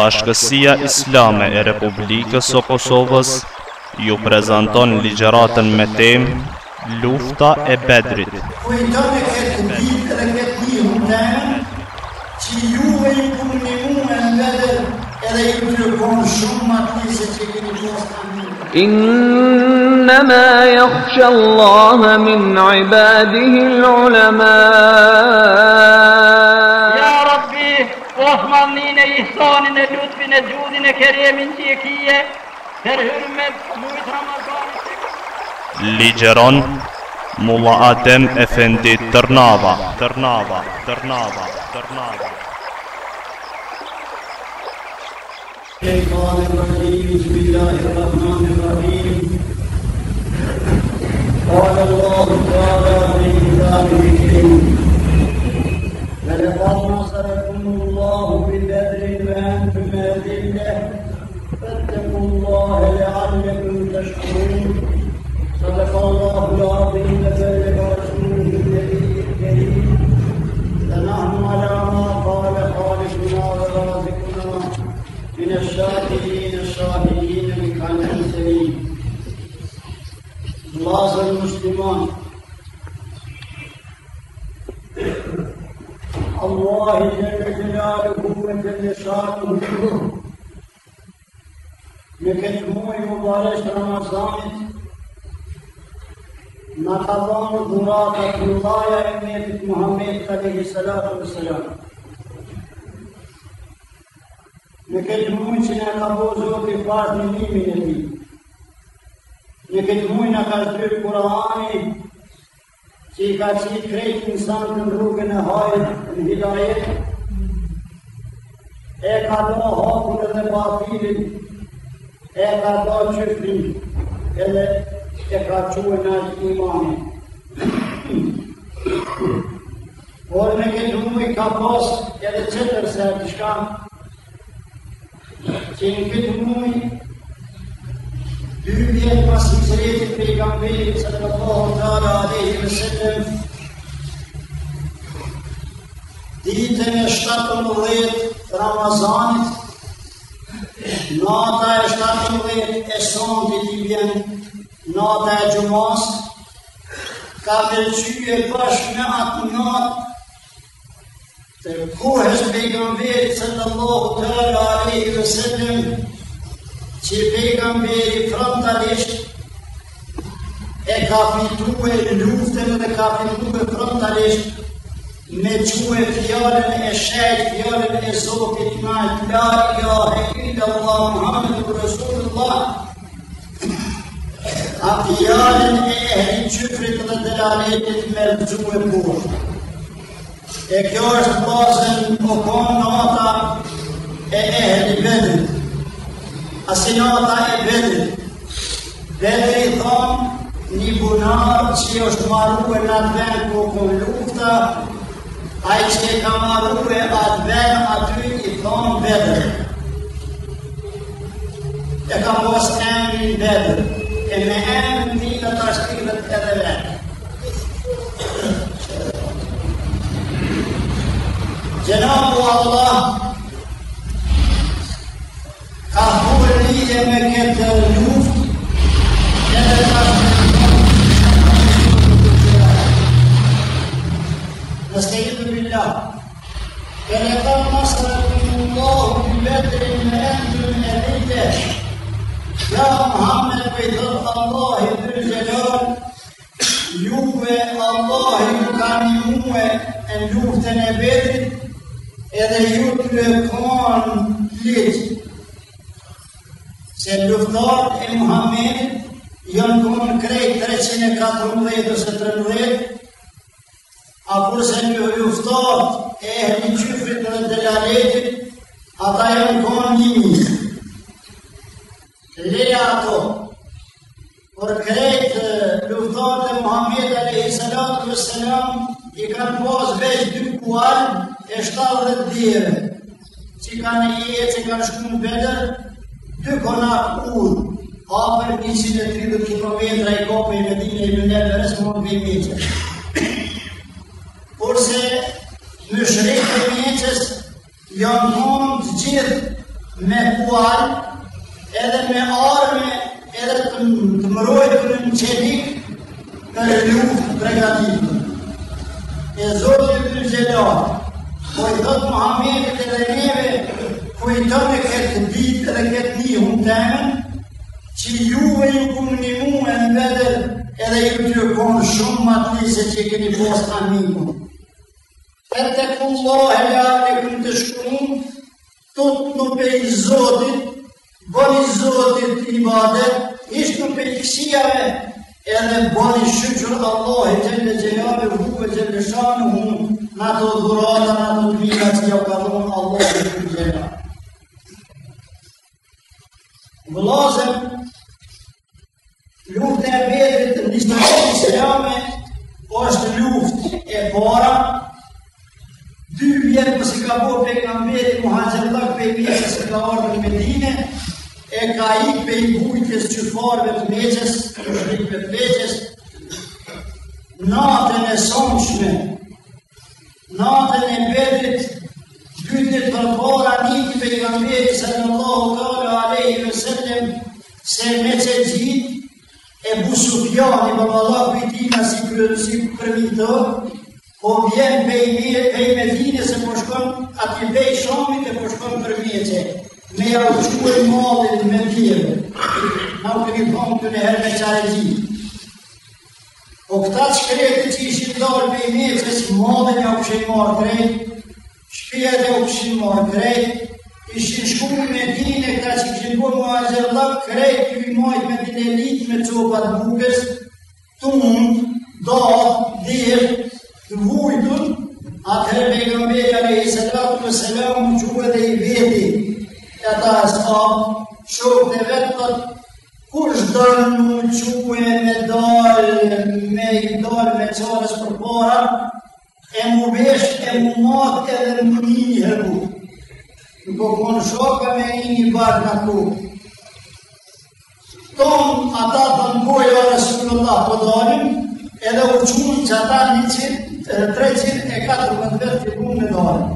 Bashkësia Islame e Republikës së Kosovës ju prezanton ligjëratën me temë Lufta e Bedrit. Kujtoni këtë kundit dhe min ibadihi l'ulema Ja Rabbi, Othmani e ihsanin e lutfin e gjudin e keremin që e kije Për hërmet mujt Ligeron Mulla Adem Efendi Tërnava Tërnava Tërnava Tërnava Shaitan e Rahim, Bismillahi Rahman e Rahim Qala Allahu Qala الله لعلكم تشكرون صدق الله العظيم وسلم رسوله النبي الكريم فنحن على ما قال خالقنا ورازقنا من الشاكرين الشاكرين بكان سليم الله المسلمون الله جل جلاله وجل شاكر përbërë është Ramazanit, në të banë dhurata Muhammed Kalehi Salatu Vë Salam. Në këtë mujë që në ka bo Zotë i pasë në nimin ti, në këtë mujë në ka zbyrë Kurani, që i ka qitë krejtë në sanë në rrugën e hajë në hidajetë, e ka do hapën edhe batilit, e ka do që fri, edhe e ka qurë në atë imani. Por në këtë umë i ka pas edhe qëtër se e shka, që në këtë umë dy vjetë pas i së për i kam vëllë, se të pohën të arë adhe i vësitëm, ditën e 17 Ramazanit, Nata e 17 e sonti t'i vjen, nata e gjumas, ka përqyje bashkë me atë natë, të kohës pejgamberi të në lohë të rëra e i vësëllëm, që pejgamberi frontalisht e ka fitu e luftën dhe ka fitu e frontalisht Me quen fjallën e shetë, fjallën e zotit në e të lajë, i ahe i lë Allah, muhamën e a fjallën e ehli qyfrit dhe të lajëtit me rëzumë burë. E kjo është pasën o po konë në ata e ehli bedri. A si në ata e bedri. Bedri thonë, një bunarë që është marruën në atë vendë, po konë lufta, ai që kam arruë atë venë aty i thonë bedër. E kam posë emri në e me emri në të të shkrivet e dhe venë. Allah, ka hurë lidhe me këtë luftën e vetit edhe ju të kohën lëqë. Se luftar e Muhammed janë kohën krejt 314 ose 13, apo se një luftar e ehli qyfrit dhe të lalejit, ata janë kohën një një. Leja ato, por krejt eh, luftar e Muhammed a.s i kanë posë veç dy kuaj e shtalë dhe që kanë i e që kanë shkru në bedër, dy konak ur, apër një që e tri dhëtë këtë vetra i kopë i medinë i mëndetë dhe resë mund Porse, në shrejtë e një janë mund të gjithë me kuaj, edhe me arme, edhe të mërojtë në qedik, në rëllu të bregatitë e zotë i të gjelatë, po i të të e të rejneve, po i të këtë bitë dhe këtë një hunë që juve ju këmë një mu e në vedër, edhe ju të konë shumë më të njëse që këni posë të amimu. E të këllohë e lakë e këmë të shkëmën, të të të nëpe i zotit, bërë i zotit i badet, ishtë nëpe i kësijave, edhe bani shqyqër Allah e gjenë në gjenjabë e hukë e gjenë shanë në hunë në të dhurata, në të dhvita që ja ka dhonë Allah e gjenë në gjenjabë. Vëllazëm, luft e vetërit në njështë në qëtë është luft e para, dy vjetë përsi ka për bërë pekamberi, muhajgjëllak pejpjesës e ka ardhë në Medine, e ka i pe i bujtjes që farve të meqes, shrikve të meqes, natën e somqme, natën e bedrit, dytit për para niti pe i gambejtë, se në Allahu kërë alej i vësëllim, se me që gjitë, e busufjani për Allah për i tina si kërësi për të, po vjen pe i se po shkon ati pe i shomit e po shkon e qëtë. Ne ja u shkuaj mallin me dije. Na u keni thon këtu herë me po di. O këta që kërëtë që ishë të dorë për i njëtës, modën e o këshin më atërej, shpijet e o këshin marë atërej, ishë në shku me tine këta që këshin për më azërla, kërëj të i majtë me tine litë me të opatë bukës, të mundë, do, dhirë, të vujtën, atërë me gëmbejë a rejësë të ratë të sëllëmë, në dhe i vetë, Ja ta e shkab, shokët e vetët, kush shdojnë në quje me dalë, me i dalë me qarës për para, e mu besh, e mu matë edhe në mëni një hëbu. Nuk o po konë shokë me i një barë në kukë. Tonë ata të në kojë a Resulullah pëdalim, po edhe u qunë që ata një qitë, 304 vetë të punë me dalë.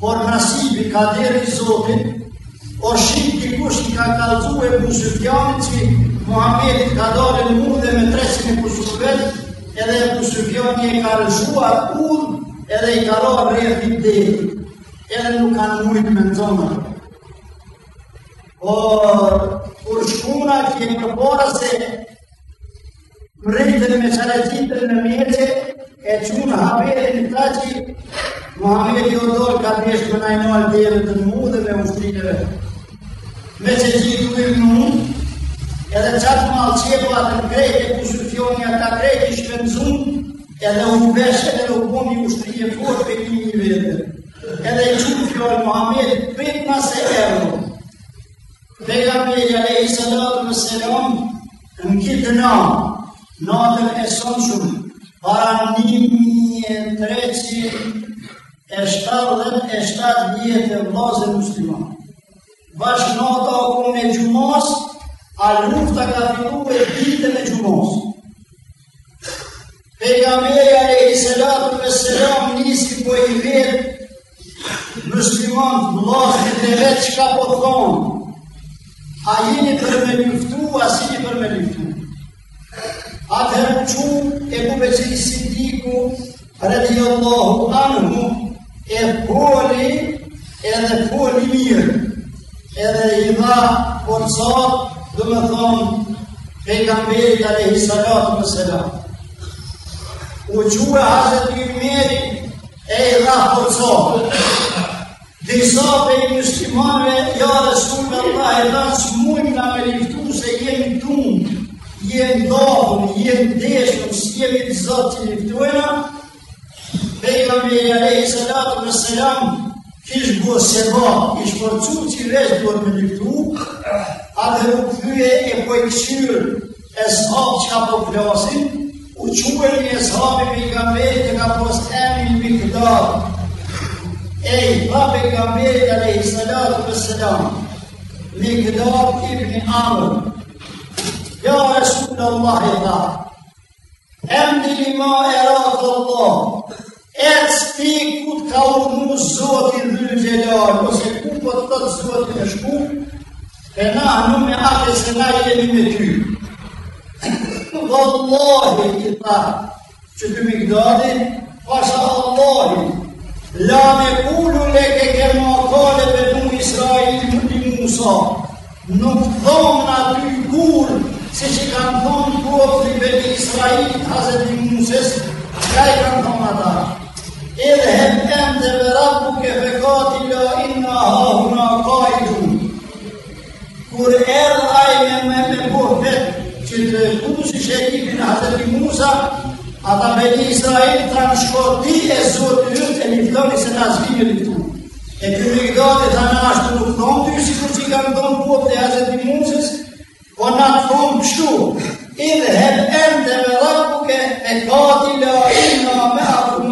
Por nësibi ka i Zotin, O shqip një kush një ka kalëcu e Pusufjani që Muhammedit ka dole në mund dhe me tresin e Pusufet edhe Pusufjani e ka rëshua kur edhe i ka rohë rrëhë një dhejë edhe nuk ka në mund me në zonë O po, kur shkuna që një në bora se më rritën me qarajtitër në mjeqe e qunë hapërën në të që Muhammedit jo dole ka të me për najnë dhejëve të në mund dhe me ushtrinëve me që gjithë të me më nërru, edhe qatë malë alë qepo atë në krejt e kusë të atë a krejt i shpenzun, edhe u beshe dhe u bom i ushtë një forë për një një vete. Edhe i qukë fjoni Muhammed, për ma se kërru. Pega me e jale i së dhëtë më se në kitë në në, e të shumë, para një një e shtarë dhe e shtarë dhjetë vazhnota o kone gjumos, a lufta ka fitu e ditën e gjumos. Pegameja e i selatu me selam nisi po i vetë, mëslimon të blasë të vetë që ka po të thonë, a jeni për me njëftu, a si një për me liftu. A të rëmqu e ku me qëri sindiku, rëdi Allahu anëmu, e poli, edhe poli mirë edhe i dha forcot, dhe me thonë, pejgamberit a lehi salatu më selam. U gjuhe haset një meri, e i dha forcot. Disa për i muslimave, ja dhe shumë me ta, e dha që mund nga me liftu se jemi tumë, jemi dohën, jemi deshën, që jemi të zotë që liftuena, kamberit a lehi salatu më selam, kish bo se bo, kish po cu që vesh duhet me një atëherë u këthyje e po i këshyrë e zhapë që ka po plasin, u quen një zhapë i pejgamberi që ka pos emin mi këtarë. Ej, pa pejgamberi të lehi salatu për selam, mi këtarë të ibn i amër, ja Resulë Allah i ta, ma e ratë Allah, E në spikë ku të ka urnu zotin dhe gjelarë, ose ku po të të të zotin e shku, e na në me ake se na i e me ty. Në vëllë ta, që të mikdadi, pasha vëllë la me ullu le ke kema kore dhe në Israel në të musa, nuk thonë në aty kur, se që kanë thonë të kërë të të të të të të i kanë thonë të i dhe hëpë endë dhe vërat buke, për kati bëja inë Kur erë a me me pohë petë, që ndërtu si shëkipin Azeti Musa, ata për një Israel të nëshkoti e sotë njëtë e një flonit se nga zvijëri të. E kërë i gjatë e ta nga ashtu të thëmë, ty shikur që i kam tonë popët e Azeti Musës, po nga të thëmë pëshu, i dhe hëpë endë dhe vërat buke, për kati bëja inë nga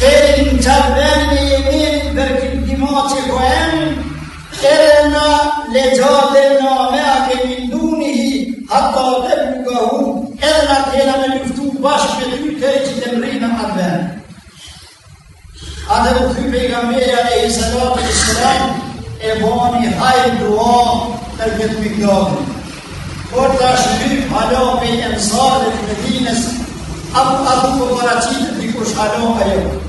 Perin të vendi e mirin për këndimo që kohen, po Erena le gjate në ame a kemi nduni hi, Hatta o të për nga hu, Erena tjena me luftu bashkë me të të që të mrejnë në atë vend. A dhe u të pejga meja e i salatë i sëram, E bani hajë dua për këtë mikdojnë. Por të është një halopi e mësarët në dinës, të një kush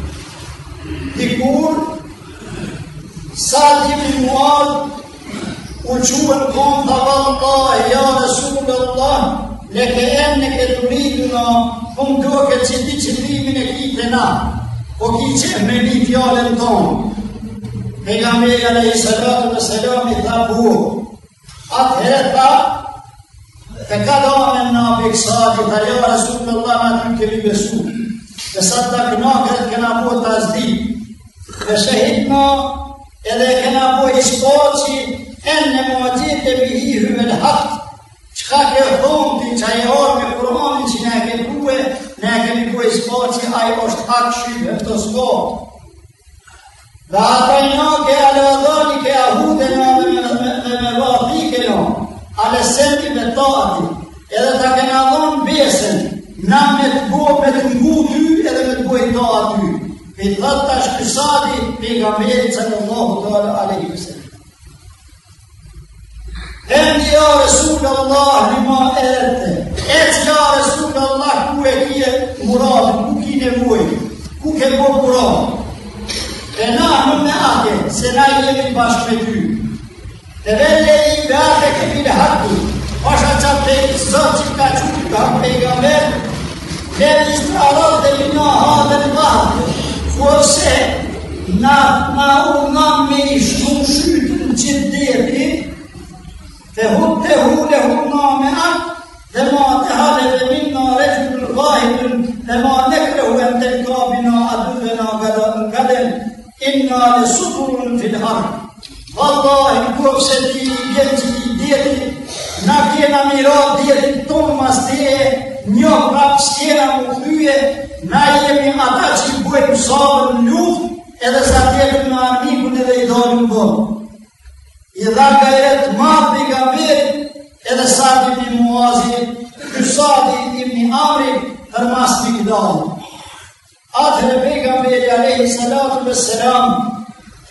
dikur sa di mi muar u quen kon të avallën ta ja Resul Allah le ke em në po ke të rritu në këmë do ke që di që primin e ki të na po ki që me një fjallën ton e nga me e le i salatu në salam i tha bu atë herë tha e ka da me në apë i ja Resul Allah në të në kemi besu e sa të kënakët këna po të azdi Dhe shahitma edhe e kena po i enë në muatit të mihi e në hatë Qëka ke thonë të që e orë me që ne ke kemi kue Ne e kemi po i shkoci a i është hatë shqyve për të shkot Dhe atë e një ke a lëdoni ke a hudë e në në në A le sëndi me tati edhe ta kena dhonë besen Na me të bo me të ngu ty edhe me të bojta ty Bid'at aşkı sabi Peygamberi sallallahu aleyhi ve sellem. Hem ya Resulallah lima erte. Et ya Resulallah kuvvetiye murad. Kukine muy. Kuke bol murad. Ve nahnu me'ahde. Senayiye bil başmetü. Tevelleyi be'ateke bil hakkı. Başaçak teyizzat çıkka çukka peygamber. Ve istirarat de minna hadel vahdı. ose na na u na me i shumë shytë në qitë deri, të hutë të hu na me atë, dhe ma të hale dhe min na rejtë në vahitën, dhe ma në krehu të në kabina, dhe na gada në kadem, inna në sukurën të të Vallaj, në kuëm se ti vjetë që i djetin, na kena mirat djetin tonë mas të e, një prapë s'kjena më këtyje, na jemi ata që i buhe në sabër në luft, edhe sa tjetën në amikën edhe i dojnë më bërë. I dha ka e të matë i ka edhe sa të i muazi, të i më një amri, për mas të i këdojnë. Atër e pejka me e gjalejnë, salatu për selam,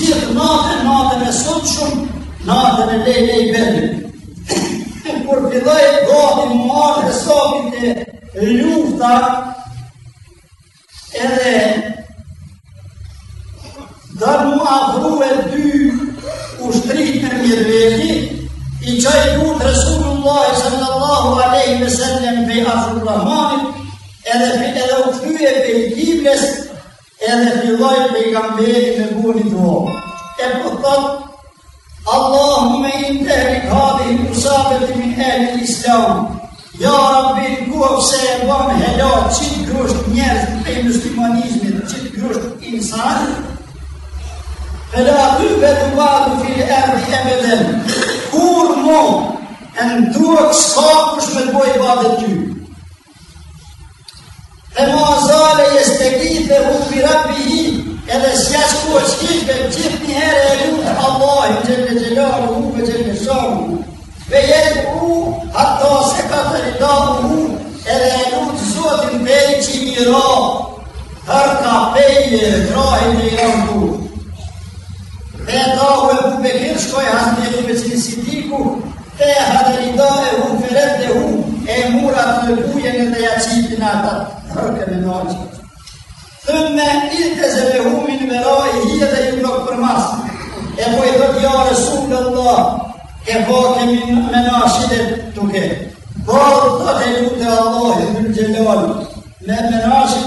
cilët natën, natën e sotë shumë, natën e lejnë e i bedin. E kur pjedoj e gati në marë dhe sotën të ljufta, edhe dhe mu afru e dy ushtrit në mirëveti i qaj du të rësullu në lajë se në pe Afru Rahmanit, edhe u këtë u këtë dhe edhe filloj për i kam me buën të vohë. E për po thot, Allah në me i të e rikadi i musabë dhe min e në islam, ja rabbi në kuaf se e bon helo qitë grusht njerës për i muslimonizmit, qitë grusht insani, për da aty për të fil erdi e me dhe, kur mu, e në duhet s'ka kush me të bojë i badet ty, dhe ma azale i stegit dhe hu mbi rapi i edhe si esku o shqipët që të njëre e njët atohi në qenë në qenë njohër huve qenë në shohër huve vej e ku atos e ka të njët atohu huve edhe e njët sotin vej që i njëra dharë ka peje drahe dhe i njohër huve dhe atohu e ku me kërë shkojë hasë njëri me që njësi diku te e ka të njët atohu huve rrët e murat në bujën e dhe jaqipin atat, rëkën e nërgjë. Thëmë me ilte zë dhe humin me i hië dhe ju nuk për masë, e pojdo t'jare sukë në të, e po kemi me në ashtë e Bërë të të e lutë e Allahi në gjellonë, me me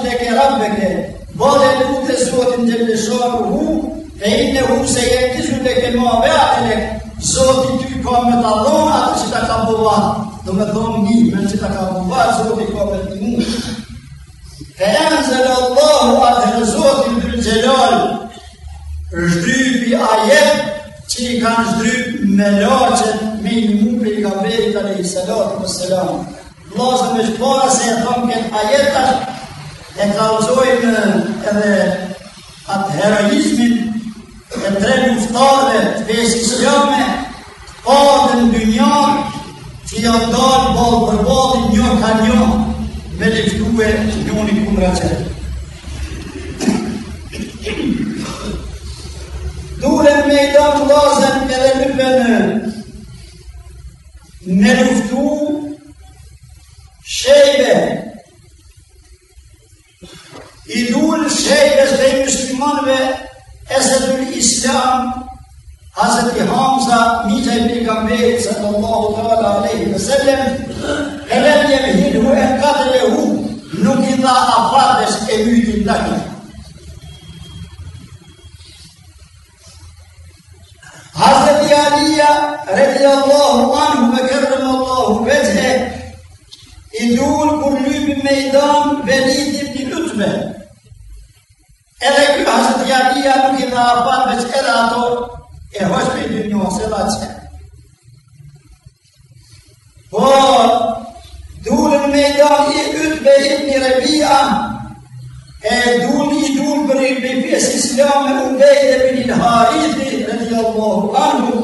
të ke rabbeke, bërë po, e lutë e zotin gjellëshonë hu, e inë hu se e kizu të ke muave atële, zotin ty ka me të atë që ta ka bëllatë, do me thonë një, me që ta ka mba, zotë i ka me të imun. Fe enzële Allahu atë në zotë i në të gjelalë, shdrypi ajet që i kanë shdryp me lachet, me i mu për i ka veri të në i selatë për selamë. Lasë me para, se e thonë këtë ajetat, e të alëzojmë edhe atë heroizmin, e tre luftarëve të vesë islame, të patën dë njërë, që janë dalë balë për balë një ka një me liftuve një një një një një Duhet me i da të lasën edhe në bënë me luftu shejbe, i duhet shejve dhe i muslimanve esë të islam Hazreti Hamza, mita i pejgamberit sallallahu ta'ala aleyhi ve sellem, e lemje me hu, nuk i dha afatës e mytin lakit. Hazreti Aliya, radiallahu anhu, me kërëm allahu vezhe, i dhul kur lupi me i dam, velitim lutme. Edhe kjo Hazreti Aliya, nuk i dha afatës edhe ato, e hoqë me po, jo, i dërgjohën se la qërë. Po, dhullën me dalë i këtë bejtë një rebija, e dhullën i dhullën për i bëjtë pjesë islamë, e u bejtë e për një haidë, radhjallahu anhu,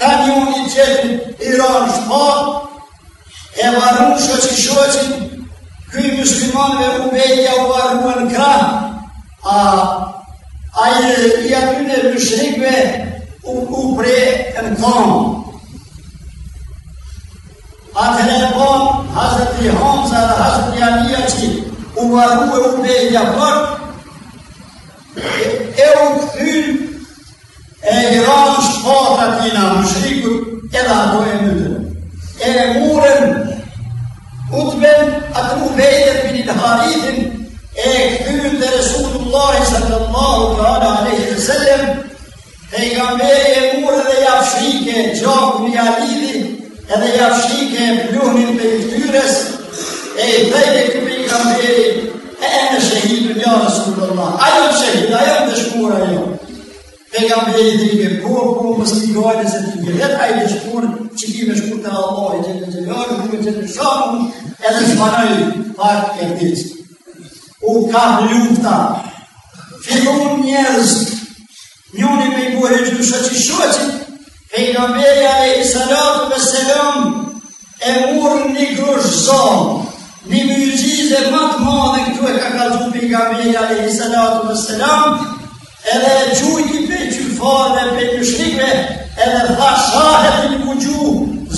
kanjonit qëtë një ronjës po, e varunë shoqë i shoqë, kujë muslimonëve u bejtë u varunë në kranë, a, a i rebija të u u e në kanë. A të në kanë, po, Hazreti Hamza dhe Hazreti Alia që u varu e u pre e një përë, e u këthy e i rrashë shkota të në mëshriku edhe ato e në dërë. E në murën, u të atë u vejtër për i të haritin, e këthyrën dhe Resulullahi sallallahu aleyhi dhe i gamberi e mure dhe jafshike e gjokë një alidi edhe jafshike e pluhnin për i këtyres e i dhejke të për i gamberi e e në shëhidu një në Allah. Ajo të shëhidu, ajo të shkura jo. E i gamberi të i me kohë, po më së t'ikojnë e se t'i një letë, ajo të shkurë që ki me shkurë të Allah, e që në që në që në që edhe që shmanoj që në që në që në që në njoni me i buhe që du që qëtë, e i në meja e i sanatë me selëm, e murë një grushë zonë, një mirgjizë e matë madhe këtu e ka kalëtu për i në meja e i sanatë me selëm, edhe e gju një përgjufonë e për një shripe, edhe thashahet një ku gju,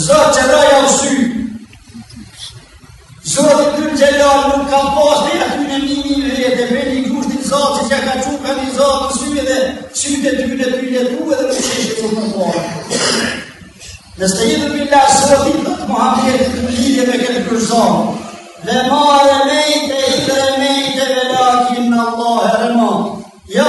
që ta ja usyë. Zotë të në nuk ka pas të e në një një një një për një kushtë një zotë që ka që ka një në syve dhe syve të kujnë të kujnë të kujnë të kujnë të kujnë të kujnë të kujnë Nësë për lasë sotit, në të të të lidhje me këtë kërëzohë, dhe marë e nejtë e i dhe e në Allah e rëmonë. Ja,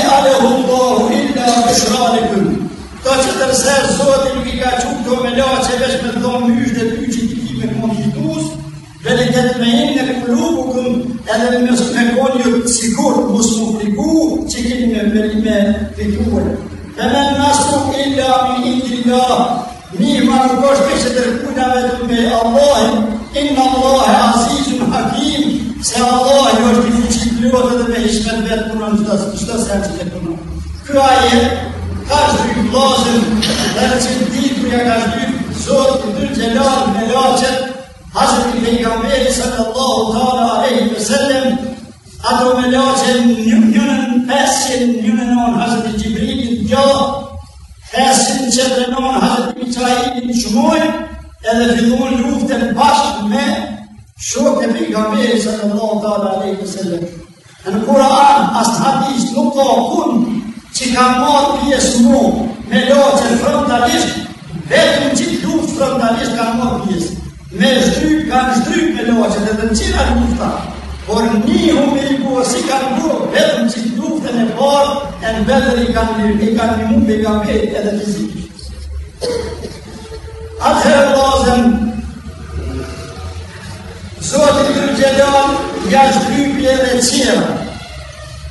shranë këmë. Ta që të rësër sotë i ka qukë të omela që vesh me thonë më ishtë dhe të të kime këmë të dhusë, dhe le të të me imë në këmë lupë këmë edhe me së të konjë sigur më më fliku që këmë me më një me të Dhe me në nështu e la më i të la, mi ma nuk është me që të rëkuna me me Allah, inna Allahe, Azizun Hakim, se Allah jo është i fëqit lëvatë dhe me ishmet vetë për në në qëta që të përnë kraje, ka që dy dhe në që ti të ka që dy zotë të dy të lartë me lachet, ha që Sallallahu një Aleyhi meri të Allah, ato me lachet një një në pesin, një në nënë, ha që të gjibrikin të gjohë, pesin që të nënë, ha që të një shumoj, edhe të një luftën bashkë me, Shok e pejgamberi sallallahu ta'la a.s. Në Kur'an, asë të hadisht nuk të kun që ka marë pjesë mu me loqë frontalisht, vetëm që të luft frontalisht ka marë pjesë. Me shdryp, ka në shdryp me loqë e të në qira lufta, por një humi i buë si ka në buë, vetëm që të luft e në parë, e në vetër i ka në një mund e ka pejt e fizikë. Atëherë lozen, Zotë i kërgjelon, ja shdrypje dhe qira,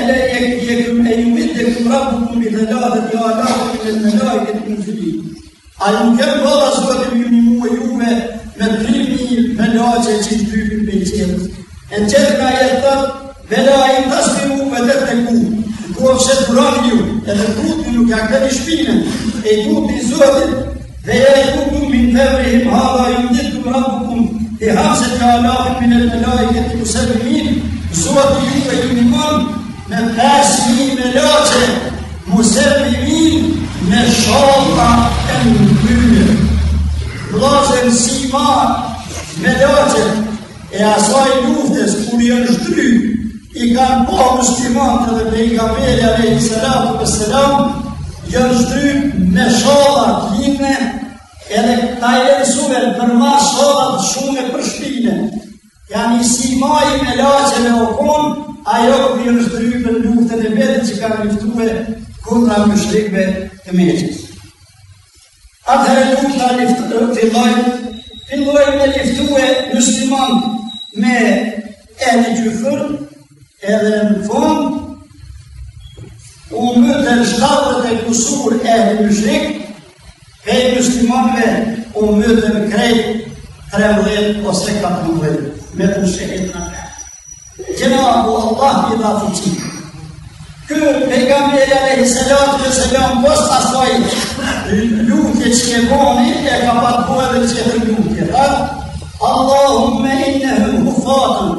ألا يكفيكم أن يمدكم ربكم بثلاثة آلاف من الملائكة منزلين أن كم رسول منهم ويوم مدريني ملائكة جدوب البيتين أن تجمع يثر ولا ينتصروا وتتكون Kua fshet Kur'anin edhe kutën nuk janë këtë shpinën, e kutën i Zotit, dhe ja e kutën min febrihim hadha ju nditëm rabbukum, e hapset ka alafin min el melajket i musebimin, Zotit ju e ju një me pesmi me loqe, mu i min me shoka e në kryrë. Blazën si ma me loqe, e asaj luftes ku një është dry, i kanë po muslimat edhe për i kamerja me i sëram për sëram, një është dry me shoka të linë, edhe ta e në suver për ma shoka të shume për shpine. Janë i si ma i me loqe me okon, Ajo për një në shtërymi për luftën e vetën që ka në luftuve kontra më shlikve të meqës. Atëherë e lufta të filloj, filloj me luftuve muslimon me e në gjyëfër, edhe në fund, u më të në kusur e në më shlik, e i muslimonve u më të në krejt të ose katë me të shqehet në në në qenabu Allah një dafë që kërë përkambjeja e hejë se gja të se gja në post asaj lukë që që gënë e një e kapatë për që të kërë një të gja Allahumme innehën u fatën,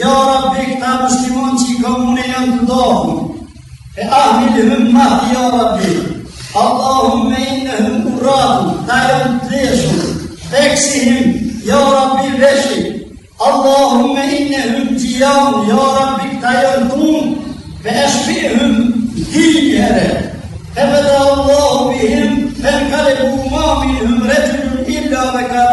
ja Rabbi ta muslimon që i kamuninën të dafën e ahmilëhën mahtë, ja Rabbi Allahumme innehën u ratën, ta jënë të leshën e ja Rabbi veçit, Allahumme innehën ja u jara pik të jërë tunë, ve është për hëmë ti njëherë. E vëtë Allahu për hëmë, e në kare bu ma për hëmë retë në illa dhe ka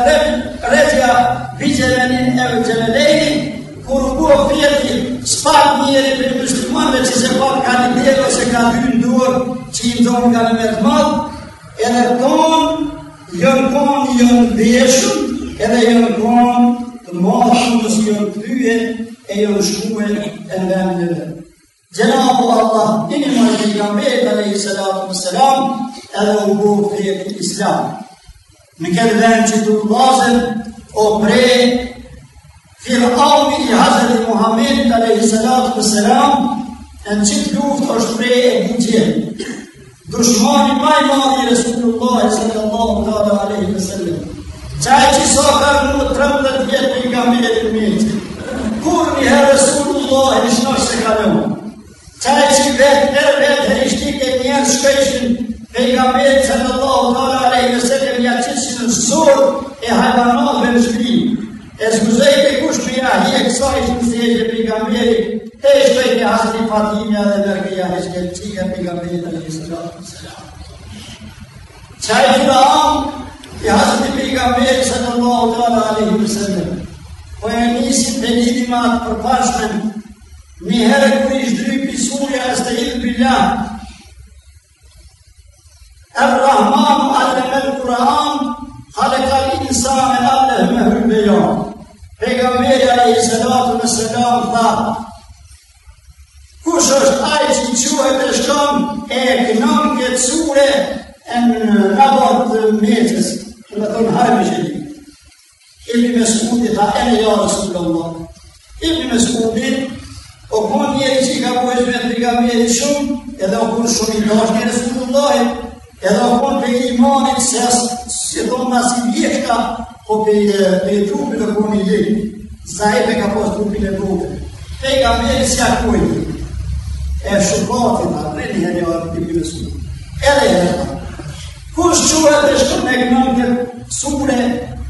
retja vijëlenin e vijëlenin, kur buë fjeti, spak njeri për mështëmanve që se pak ka në djelë ose ka dy në duër, që i ndonë ka në mërë madhë, edhe tonë, jënë konë, jënë djeshën, edhe jënë konë, të mashën nësë si jënë të dyhe, eyoşkuwe endendir. Cenab-ı Allah dinime Peygamber aleyhissalatu vesselam evubu fiyeti İslam. Mükellen çıkıp bazen o pre Firavni Hazreti Muhammed aleyhissalatu vesselam en çift luft është pre e gutje. Dushmani ma i madhi Resulullah sallallahu aleyhi ve sellem. Qaj që sa ka në 13 vjetë pejgamberit mjetë, kur një herë Resulullah në shnosh se ka nëmë. Ta e që vetë, erë vetë, e ishti të njerë shkëqin, pe nga vetë, se në Allah, në rale, i nëse të një qësit në sur, e hajbanove në shkri. E zguzej të kush për nga hi e kësa i shkën se e që për nga vjeri, e shkëj një hasri Fatimja dhe Bergija, e shkën që e për nga vjeri, e shkën që e për nga vjeri, e shkën që e për nga vjeri, për nga vjeri, që po e njësit të një një matë një herë kërë ishtë dhry për surja e së të hilë për lakë. Erë Rahman, alë me në Kur'an, halë ka një në sanë e alë e me hërë për lakë. e i sëllatë me sëllatë dha, kush është ajë që në që e shkëm e e kënëm këtë surë e në rabot të meqës, që në të në hajë për shëllatë. Ibn Mesudi tha e me ja Rasulullah. Ibn Mesudi o kur një e që i ka pojsh me të rikam shumë, edhe o kur shumë i nash një Rasulullah, edhe o kur për i imanit se si do nga si vjeqka, o për i e trupin në kur një lirë, sa e ka pojsh trupin e trupin. Te i ka mjeri si akujnë, e shumë ka të të të të të të të të të të të të të të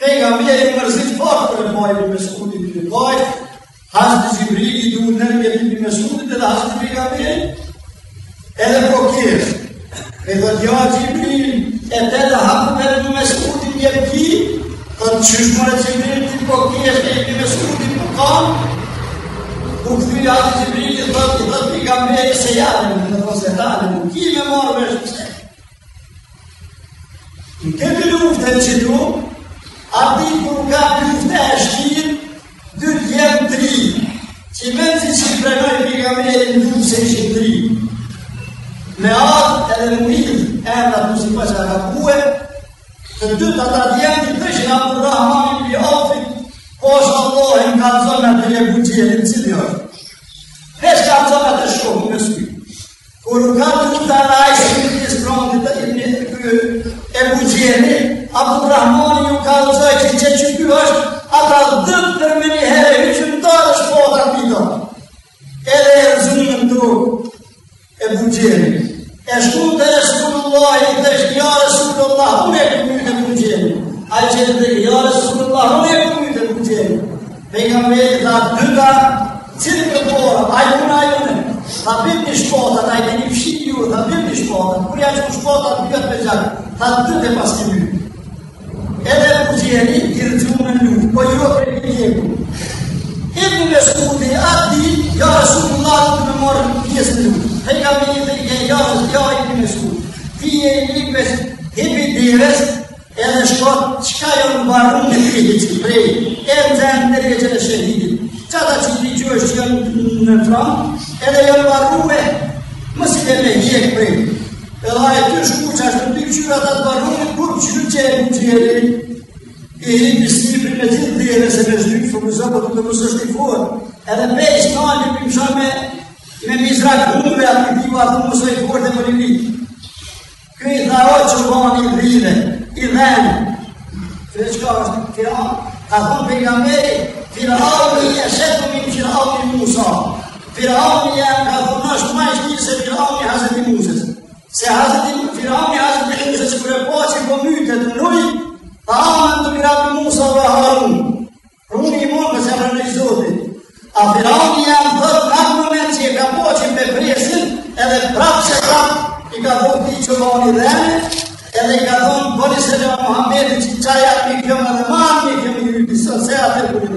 Pejgamberi mërzit fort për Ibn Mesudi të lëkoj, hasë të zibrili të unë nërë për Ibn Mesudi të hasë të pejgamberi, edhe po e dhe tja zibrili, e te dhe hapë për Ibn Mesudi të jetë ki, dhe të e mërë zibrili të po kjerë për Ibn Mesudi të kam, këtë një hasë zibrili dhe të dhe pejgamberi se jadën, në të fosë e talë, në kime morë me shpëse. Në këtë luftë e që Ati kur nga ty ufte e shkirë, dyrtë jemë dri, që i meci që i prenojë pika minet e njërë se ishin dri. Me atë edhe në njërë, enda tu si pasja nga të bue, të dyrtë atatë jenë që të rrëshin atë të dhura, hami për i ofit, po është allohë e nga të zonë nga të një buqëje në cilë njërë. Nështë ka të të shumë, nështë ty. Kur nga të rrëshin të njërë, nga Ebu Gjeni, Abdurrahmani ju ka dhe që që që ky është, ata dhëtë për me herë, që ndarë është po dhe pito. Edhe e rëzumë në ndru, Ebu Gjeni. E shku dhe shkë ja Resulullah, unë e këmë një Ebu Gjeni. A i që dhe ja Resulullah, unë e këmë një Ebu Gjeni. Dhe nga me e dhe dhëta, cilë këtë borë, a ta bitë një shkota, ta i një pëshit ju dha vim një shpota, kërja që në shpota të vjetë me gjallë, tha të të pas kemi. Edhe e ku gjeni, i rëzimu po me një, po i rëpër e një gjeku. atë di, ja Rasulullah të me morën pjesë në një. Hej ka me një dhe i gjenë, ja është, Ti e një pes, hipi dires, edhe shkot, qka jo në barën të gjithë që prej, e në zemë në rjeqën e shëhidit. që ti gjë është në në edhe jo në Mësë të me gjek me. E dhe e të shku që është të të të të të kur për që e në tjeri, e i në si për të të dhe se me po po shdy, që për mëzëm të mësë është të këforë. E i stani për mësha me me mizra këmëve atë të të të mësë e këforë dhe për një një. Këj të aro që që i rrime, i dhenë, që e është këtë të të të për të të të të të të Firavni ja ka thonë në shumë ishtë një se Firavni Hazet i Muzës. Se Hazet i Muzës, Firavni Hazet i Muzës, kërë e po që i po mytë e të nëruj, ta amën të Firavni Muzës dhe Harun. Rungë i mërë në që në e Zotit. A Firavni ja në dhërë në në që i ka po që i në në në në në në në në në në në vani në në i në në në në në në në në në në në në në në në në në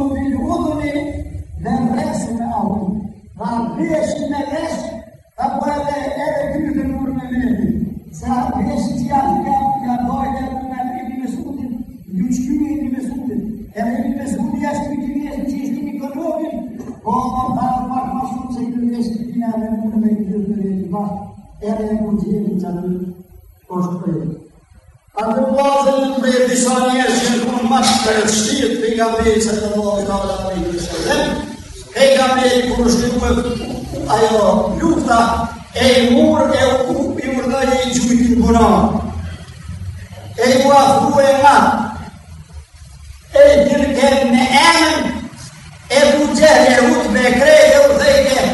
Pa vreshë me vreshë, pa përëve edhe dyrë dhe mërë me vreshë. Sa vreshë që janë nga nga dojtë e nga e një mesutin, një qëmi e një mesutin, e një mesutin jashtë një qëmi e që ishtë një këllovin, po më parë më parë më shumë se i në vreshë të kina dhe mërë me i dyrë dhe një bashkë, e në mund të jeni që anë të të prejtë. A në vazën prej disa njerë e të mërë Kërka me i kërështu me ajo lufta e mur e u këpi më rëndëri i qujti për nëmë. E ju afru e marë, e dirke me enë, e buqerë e utë me krejë dhe u thejke,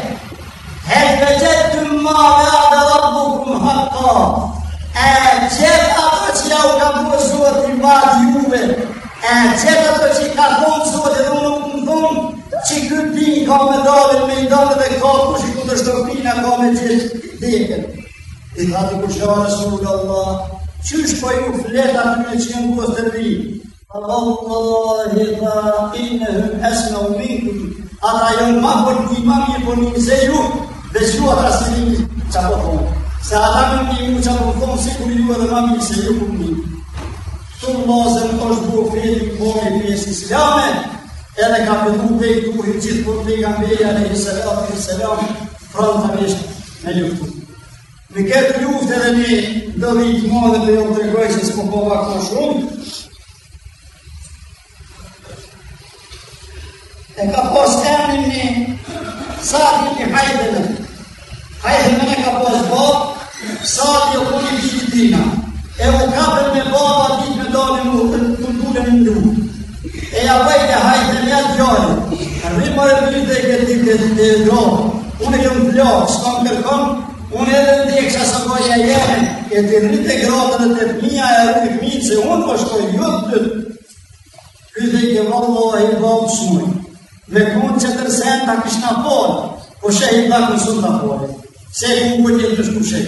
heqë me të mave, a dhe do të bukëm hatë to. E qëtë ato që ja u ka bësua të i batë juve, e qëtë ato që i kato, ka me dalin, me i dalin dhe ka kush i kundër shtërpina, ka me gjithë dheken. I tha të kush ja Resulë Allah, qysh po ju fleta të me që në kuës të rri? Allah, i tha, i në esë në u minku, ata jënë ma për një ma një për po një mëse ju, dhe që atë rastërimi që po thonë. Se ata me një mu që po thonë, si kur ju edhe ma një se ju për një. Të më mazën është buë fejtë, më më më më më edhe ka pëndu pe i duhi qitë për të i gambeja në i selam, i të frantamisht me luftu. Në këtë luft edhe një dëdhi të madhe dhe jo të regoj që s'po po vakë shumë, e ka të emnin një sakin një hajtëve. Hajtëve me në ka posë bërë, sakin jo kërë një qitina. E u kapën me bërë, atit me në të në të në në në në në në në në pare vyte e këtë ditë e ditë e dronë. Unë e jëmë vlojë, së kam kërkon, unë edhe në dikë që asë koja jemi, e të në rritë e gratën e të fmija se unë po shkoj jëtë të të kërëtë e vëllë dhe e vëllë të shumë. Me kënë që tërsen të kishë në polë, po shë e nda kënë sënë se e kënë këtë të shku shë.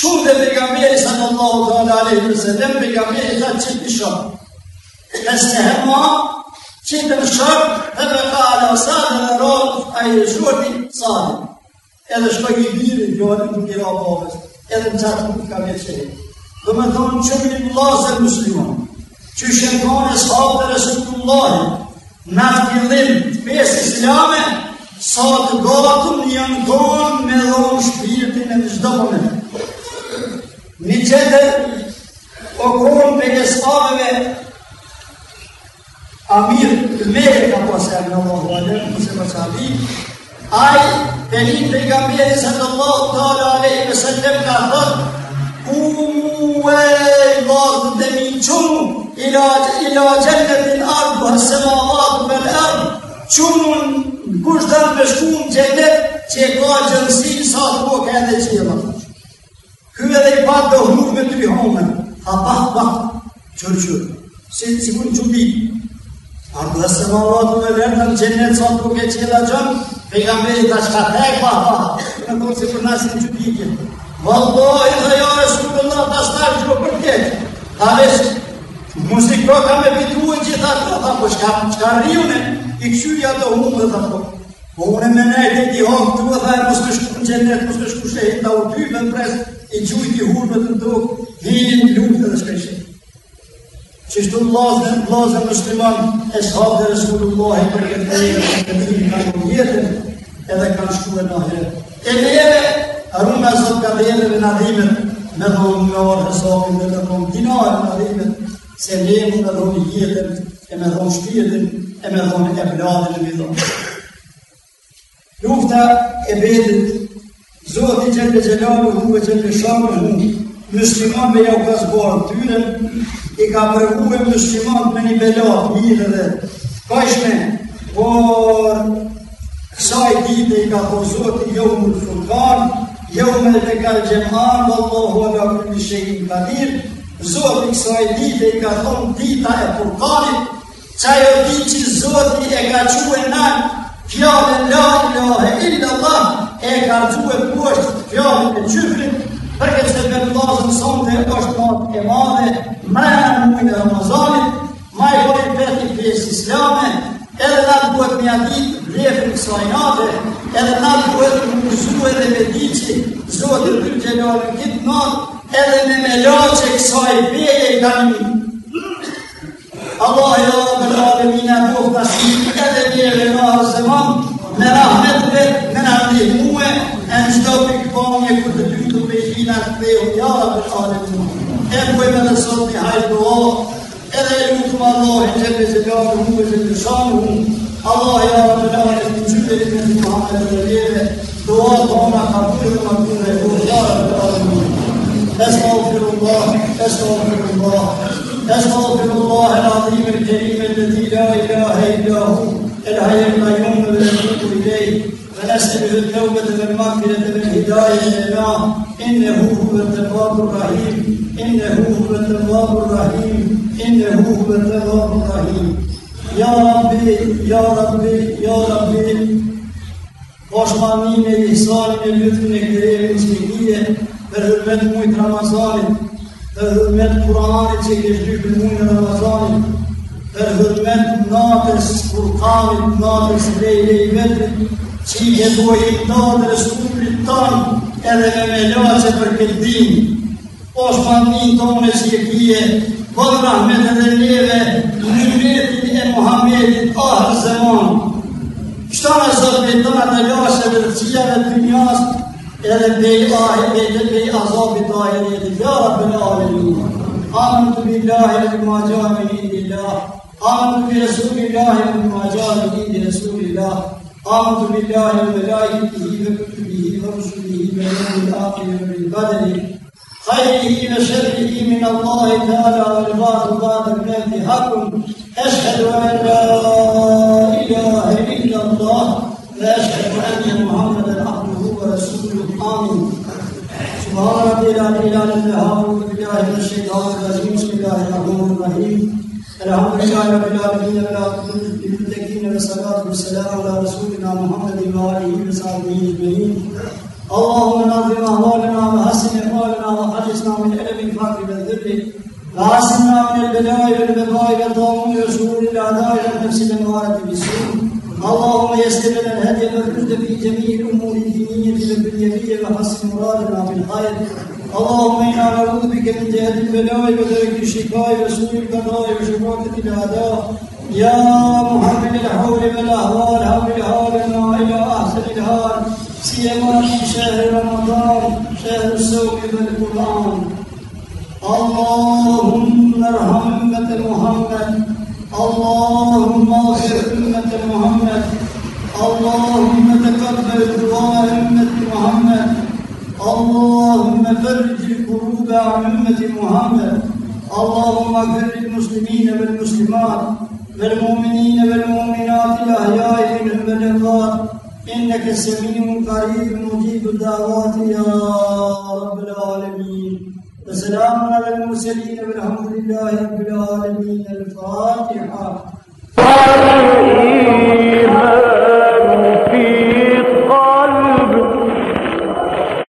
Qumë dhe për gamberi sa në Allahu të alë alë për gamberi sa qëtë shumë. e hëma, që të më shërë, dhe me ka alë dhe në rogë, a i rëshurëti, sa në. Edhe shkoj i birë, një orë, një një edhe në qatë nuk ka vjetë qëri. Dhe me thonë, që një një lasë e muslimon, që shëndonë e sotë dhe resë të në në të gjithim të pesë i sëllame, sa të gotëm një në me dhonë shpirtin e në gjithë dhe më në. Një qëtër, A mirë, të mehe ka pasë e më Allahu Alem, mëse më qabi, ajë, të linë për i gambjeri sëtë Allah, të ala alejë me sëllëm ka thëtë, ku mu e vazë dhe mi qumë, ila, ila gjendet në ardë, për se më Allah me në ardë, qumë në kushtë dhe në pëshku në gjendet, që e ka gjëndësi, sa të po ka që e më Këve dhe i patë dhe hrubë me të bihome, ha pa, pa, qërë qërë, si, mund qëmbi, Ardhë se më me lërë në gjenet e të duke që këta gjëmë, pejgamberi të shka të e kua, pa, në konë se për nasi në gjupikin. Vëllohi dhe jo e shumë në të ashtarë që për ta vesh, muzikro ka me pituën që ta të ta, po shka, shka rionë, i këshyja të humë dhe ta po. Po unë me nejtë i hongë të e mos të shku në gjenet, mos të shku shëhit, ta u dy me në presë, i gjujt i hurë të ndokë, hinë, lukë që shtu lazë, lazë mështiman, e shabë dhe Resulullahi për këtë e e të kanë në vjetën, edhe kanë shku në herë. E në jene, rrume e sot ka dhe jene në me dhëmë nga orë hesabin dhe të kom dinar në nadhimet, se në jene me dhëmë vjetën, e me dhëmë shpjetin, e me dhëmë e bladin e vidhëm. Lufta e bedit, Zotë i qëtë gjelamu, hu e qëtë shamu, Mëslimat me jau ka zbarë të tyre, i ka përguve mëslimat me një belat, një dhe dhe. Ka ishme, por kësaj dite i ka të po zotë, i johë më të fërkan, i johë me të ka gjemhan, dhe të mohë dhe akë në shëgjim të dhirë, Zotë i kësa e dite i ka thonë dita e përkarit, që ajo di që Zotë i e ka quen në fjallën lajë, lajë e illa e ka quen poshtë, fjallën e qyfrit, Përke se me të lasën sonde është ma e madhe, ma e në mujë dhe Ramazanit, ma e kërë i petë i pjesë islame, edhe na të duhet me adit vlefën kësajnate, edhe na të duhet me mëzu edhe me diqi zotë të të gjelarën këtë natë, edhe me me lache kësaj veje i dani. Allah e Allah me lave mine në kohë të shumë, edhe mire në ahë me rahmet rahmetëve, me në ndihmue, and stopping bombing with the little machine at the Yara Basharitu. And women are so behind the wall. And they look to Allah, he said, is a God who is in the sun. Allah, Ya Rabbi, Allah, is in the Jubilee, and Muhammad, and the Lele. دعاء طعنا قبول مقبول يقول يا رب العالمين استغفر الله استغفر الله استغفر الله العظيم الكريم الذي لا اله الا هو الحي القيوم الذي اليه فأسأل التوبة والمغفرة والهداية للإمام إنه هو التواب الرحيم إنه هو التواب الرحيم إنه هو التواب الرحيم يا ربي يا ربي يا ربي Osh ma mime i salin e lëtën e kërëjë në shkëgije për dhërmet mujt Ramazanit, për dhërmet Kuranit që i kështë dy për mujt Ramazanit, për dhërmet natës kurkanit, natës lejlej vetrit, që i hedhuaj i tante dhe shkullit tanë edhe me melace për këndim, po shpandin tonë e shkepije, vëdë rahmet edhe neve, në mëretin e Muhammedit, ahë zemon. Kështë në zëtë me tonë të lashe dhe rëqia dhe të njësë, edhe bej ahë, edhe bej azabit ahë, edhe dhe jara për ahë e të billahi, edhe ma gjahë me një billahi, amën të bi rësullillahi, edhe ma gjahë me një rësullillahi, آمنت بالله وملائكته وكتبه ورسله واليوم الآخر وبالقدر خيره وشره من الله تعالى ورضاه بعد الموت حق أشهد أن لا إله إلا الله وأشهد أن محمدا عبده ورسوله آمين سبحان ربي العلي العظيم أعوذ بالله من الشيطان الرجيم بسم الله الرحمن الرحيم الحمد لله رب العالمين ولا تضل العالمين والصلاة والسلام على رسولنا محمد وآله وصحبه أجمعين اللهم نظم أهوالنا وحسن أحوالنا وخلصنا من ألم الفقر والذل وعصمنا من البلاء والبقاء والطاعون وشرور الأعداء والنفس الأمارة بالسوء اللهم يسر لنا الهدي والرشد في جميع الأمور الدينية والدنيوية وحسن مرادنا بالخير اللهم انا نعوذ بك من جهه البلاء ودرك الشفاء وسوء القضاء وشماتة الاعداء يا محمد الحول والاهوال هول هولنا الى احسن الهال سيما في شهر رمضان شهر السوق والقران اللهم ارحم امه محمد اللهم اغفر امه محمد اللهم تقبل دعاء امه محمد اللهم فرج الكروب عن امه محمد اللهم اغفر للمسلمين والمسلمات والمؤمنين والمؤمنات الأحياء منهم الأموات إنك سميع قريب مجيب الدعوات يا رب العالمين السلام على المرسلين والحمد لله رب العالمين الفاتحة